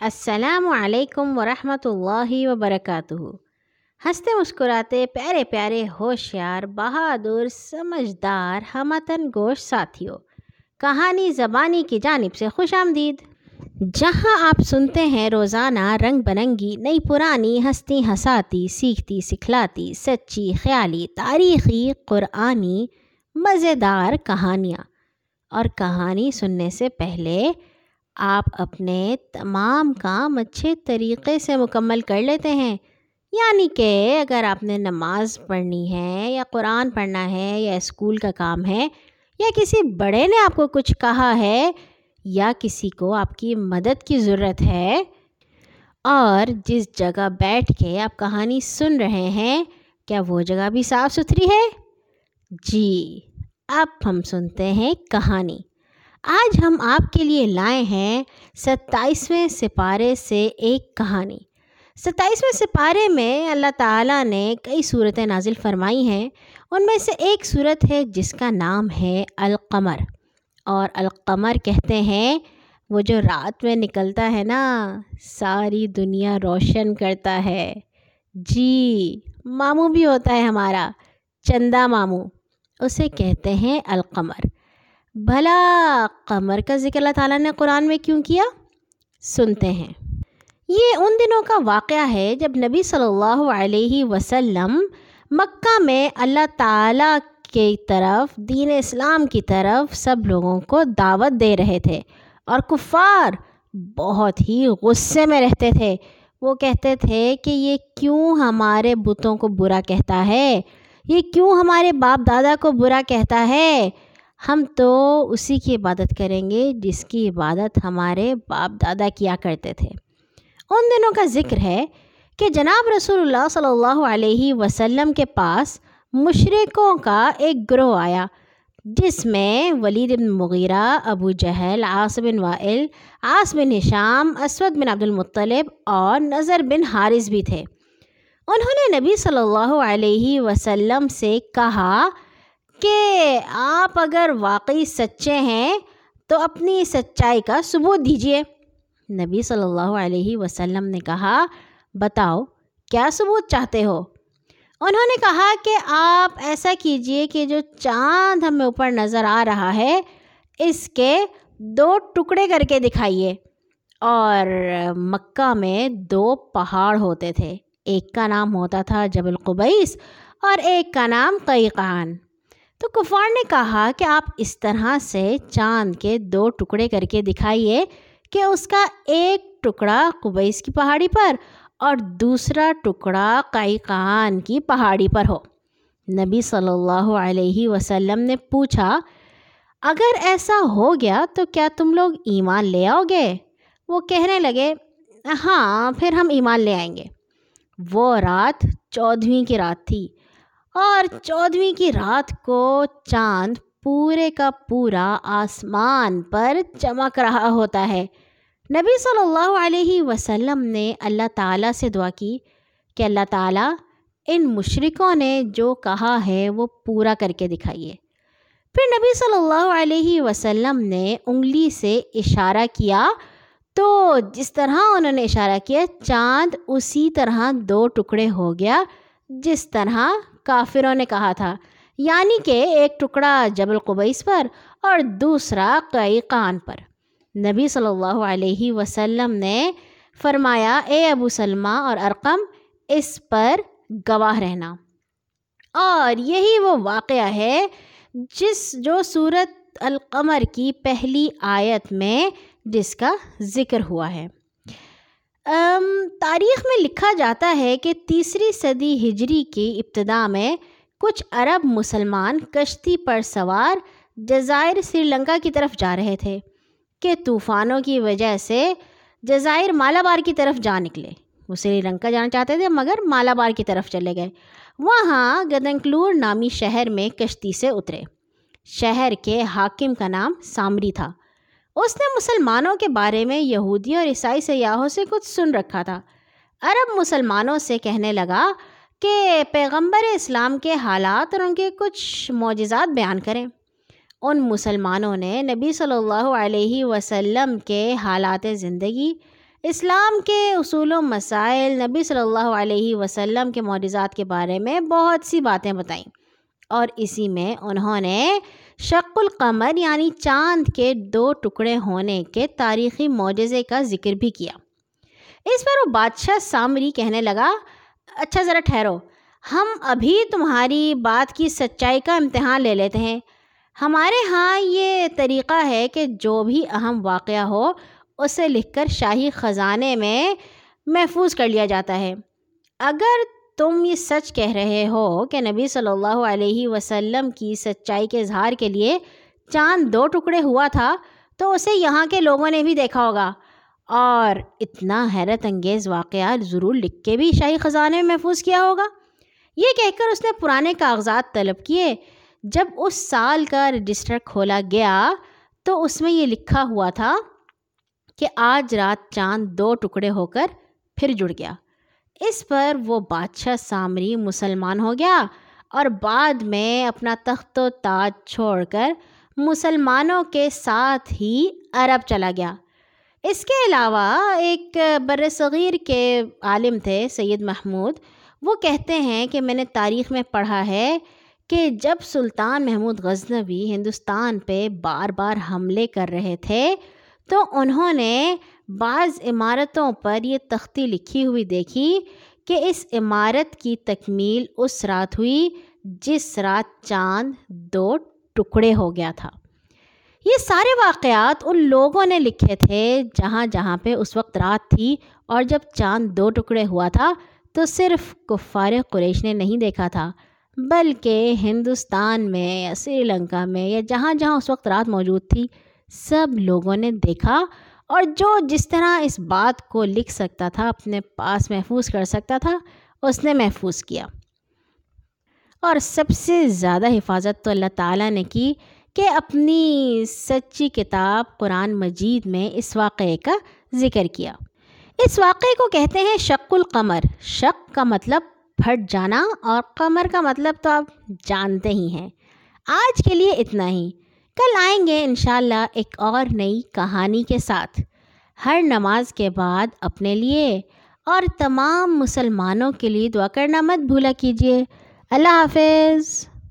السلام علیکم ورحمۃ اللہ وبرکاتہ۔ ہنستے مسکراتے پیارے پیارے ہوشیار، بہادر، سمجھدار، ہمتن گوش ساتھیوں کہانی زبانی کی جانب سے خوش آمدید۔ جہاں آپ سنتے ہیں روزانہ رنگ برنگی، نئی پرانی ہستی ہساتی سیکھتی سکھلاتی، سچی خیالی، تاریخی، قرآنی، مزیدار کہانیاں۔ اور کہانی سننے سے پہلے آپ اپنے تمام کام اچھے طریقے سے مکمل کر لیتے ہیں۔ یعنی کہ اگر آپ نے نماز پڑھنی ہے یا قرآن پڑھنا ہے یا اسکول کا کام ہے یا کسی بڑے نے آپ کو کچھ کہا ہے یا کسی کو آپ کی مدد کی ضرورت ہے اور جس جگہ بیٹھ کے آپ کہانی سن رہے ہیں، کیا وہ جگہ بھی صاف ستھری ہے؟ جی اب ہم سنتے ہیں کہانی۔ آج ہم آپ کے لیے لائے ہیں ستائیسویں سپارے سے ایک کہانی۔ ستائیسویں سپارے میں اللہ تعالیٰ نے کئی صورتیں نازل فرمائی ہیں۔ ان میں سے ایک صورت ہے جس کا نام ہے القمر۔ اور القمر کہتے ہیں، وہ جو رات میں نکلتا ہے نا، ساری دنیا روشن کرتا ہے۔ جی ماموں بھی ہوتا ہے ہمارا، چندہ ماموں، اسے کہتے ہیں القمر۔ بھلا قمر کا ذکر اللہ تعالیٰ نے قرآن میں کیوں کیا؟ سنتے ہیں۔ یہ ان دنوں کا واقعہ ہے جب نبی صلی اللہ علیہ وسلم مکہ میں اللہ تعالیٰ کی طرف، دین اسلام کی طرف سب لوگوں کو دعوت دے رہے تھے اور کفار بہت ہی غصے میں رہتے تھے۔ وہ کہتے تھے کہ یہ کیوں ہمارے بتوں کو برا کہتا ہے؟ یہ کیوں ہمارے باپ دادا کو برا کہتا ہے؟ ہم تو اسی کی عبادت کریں گے جس کی عبادت ہمارے باپ دادا کیا کرتے تھے۔ ان دنوں کا ذکر ہے کہ جناب رسول اللہ صلی اللہ علیہ وسلم کے پاس مشرقوں کا ایک گروہ آیا، جس میں ولید بن مغیرہ، ابو جہل آس بن وائل آس بن نشام اسود بن عبد المطلب اور نظر بن حارث بھی تھے۔ انہوں نے نبی صلی اللہ علیہ وسلم سے کہا کہ آپ اگر واقعی سچے ہیں، تو اپنی سچائی کا ثبوت دیجیے نبی صلی اللہ علیہ وسلم نے کہا، بتاؤ، کیا ثبوت چاہتے ہو؟ انہوں نے کہا کہ آپ ایسا کیجیے کہ جو چاند ہمیں اوپر نظر آ رہا ہے، اس کے دو ٹکڑے کر کے دکھائیے۔ اور مکہ میں دو پہاڑ ہوتے تھے۔ ایک کا نام ہوتا تھا جبل قبیس اور ایک کا نام قیقان۔ تو کفار نے کہا کہ آپ اس طرح سے چاند کے دو ٹکڑے کر کے دکھائیے کہ اس کا ایک ٹکڑا قبیس کی پہاڑی پر اور دوسرا ٹکڑا قائقان کی پہاڑی پر ہو۔ نبی صلی اللہ علیہ وسلم نے پوچھا، اگر ایسا ہو گیا تو کیا تم لوگ ایمان لے آؤ گے؟ وہ کہنے لگے ہاں پھر ہم ایمان لے آئیں گے۔ وہ رات چودھویں کی رات تھی۔ اور چودھویں کی رات کو چاند پورے کا پورا آسمان پر چمک رہا ہوتا ہے۔ نبی صلی اللہ علیہ وسلم نے اللہ تعالیٰ سے دعا کی کہ اللہ تعالیٰ ان مشرقوں نے جو کہا ہے وہ پورا کر کے دکھائیے۔ پھر نبی صلی اللہ علیہ وسلم نے انگلی سے اشارہ کیا تو جس طرح انہوں نے اشارہ کیا چاند اسی طرح دو ٹکڑے ہو گیا جس طرح کافروں نے کہا تھا یعنی کہ ایک ٹکڑا جبل قبیس پر اور دوسرا کئی قان پر۔ نبی صلی اللہ علیہ وسلم نے فرمایا، اے ابو سلمہ اور ارقم، اس پر گواہ رہنا۔ اور یہی وہ واقعہ ہے جس جو صورت القمر کی پہلی آیت میں جس کا ذکر ہوا ہے۔ تاریخ میں لکھا جاتا ہے کہ تیسری صدی ہجری کی ابتدا میں کچھ عرب مسلمان کشتی پر سوار جزائر سری لنکا کی طرف جا رہے تھے، کہ طوفانوں کی وجہ سے جزائر مالابار کی طرف جا نکلے۔ وہ سری لنکا جانا چاہتے تھے، مگر مالابار کی طرف چلے گئے۔ وہاں گدنکلور نامی شہر میں کشتی سے اترے۔ شہر کے حاکم کا نام سامری تھا۔ اس نے مسلمانوں کے بارے میں یہودی اور عیسائی سیاحوں سے کچھ سن رکھا تھا۔ عرب مسلمانوں سے کہنے لگا کہ پیغمبر اسلام کے حالات اور ان کے کچھ معجزات بیان کریں۔ ان مسلمانوں نے نبی صلی اللہ علیہ وسلم کے حالات زندگی، اسلام کے اصول و مسائل، نبی صلی اللہ علیہ وسلم کے معجزات کے بارے میں بہت سی باتیں بتائیں اور اسی میں انہوں نے شق القمر یعنی چاند کے دو ٹکڑے ہونے کے تاریخی معجزے کا ذکر بھی کیا۔ اس پر وہ بادشاہ سامری کہنے لگا اچھا ذرا ٹھہرو، ہم ابھی تمہاری بات کی سچائی کا امتحان لے لیتے ہیں۔ ہمارے ہاں یہ طریقہ ہے کہ جو بھی اہم واقعہ ہو، اسے لکھ کر شاہی خزانے میں محفوظ کر لیا جاتا ہے۔ اگر تم یہ سچ کہہ رہے ہو کہ نبی صلی اللہ علیہ وسلم کی سچائی کے اظہار کے لیے چاند دو ٹکڑے ہوا تھا، تو اسے یہاں کے لوگوں نے بھی دیکھا ہوگا۔ اور اتنا حیرت انگیز واقعات ضرور لکھ کے بھی شاہی خزانے میں محفوظ کیا ہوگا۔ یہ کہہ کر اس نے پرانے کاغذات طلب کیے۔ جب اس سال کا رجسٹر کھولا گیا تو اس میں یہ لکھا ہوا تھا کہ آج رات چاند دو ٹکڑے ہو کر پھر جڑ گیا۔ اس پر وہ بادشاہ سامری مسلمان ہو گیا اور بعد میں اپنا تخت و تاج چھوڑ کر مسلمانوں کے ساتھ ہی عرب چلا گیا۔ اس کے علاوہ ایک بر صغیر کے عالم تھے، سید محمود۔ وہ کہتے ہیں کہ میں نے تاریخ میں پڑھا ہے کہ جب سلطان محمود غزنوی ہندوستان پہ بار بار حملے کر رہے تھے تو انہوں نے بعض عمارتوں پر یہ تختی لکھی ہوئی دیکھی کہ اس عمارت کی تکمیل اس رات ہوئی جس رات چاند دو ٹکڑے ہو گیا تھا۔ یہ سارے واقعات ان لوگوں نے لکھے تھے جہاں جہاں پہ اس وقت رات تھی اور جب چاند دو ٹکڑے ہوا تھا تو صرف کفار قریش نے نہیں دیکھا تھا، بلکہ ہندوستان میں یا سری لنکا میں یا جہاں جہاں اس وقت رات موجود تھی، سب لوگوں نے دیکھا اور جو جس طرح اس بات کو لکھ سکتا تھا، اپنے پاس محفوظ کر سکتا تھا، اس نے محفوظ کیا۔ اور سب سے زیادہ حفاظت تو اللہ تعالیٰ نے کی کہ اپنی سچی کتاب قرآن مجید میں اس واقعے کا ذکر کیا۔ اس واقعے کو کہتے ہیں شق القمر۔ شق کا مطلب پھٹ جانا، اور قمر کا مطلب تو آپ جانتے ہی ہیں۔ آج کے لیے اتنا ہی۔ کل آئیں گے انشاءاللہ ایک اور نئی کہانی کے ساتھ۔ ہر نماز کے بعد اپنے لیے اور تمام مسلمانوں کے لیے دعا کرنا مت بھولا کیجیے۔ اللہ حافظ۔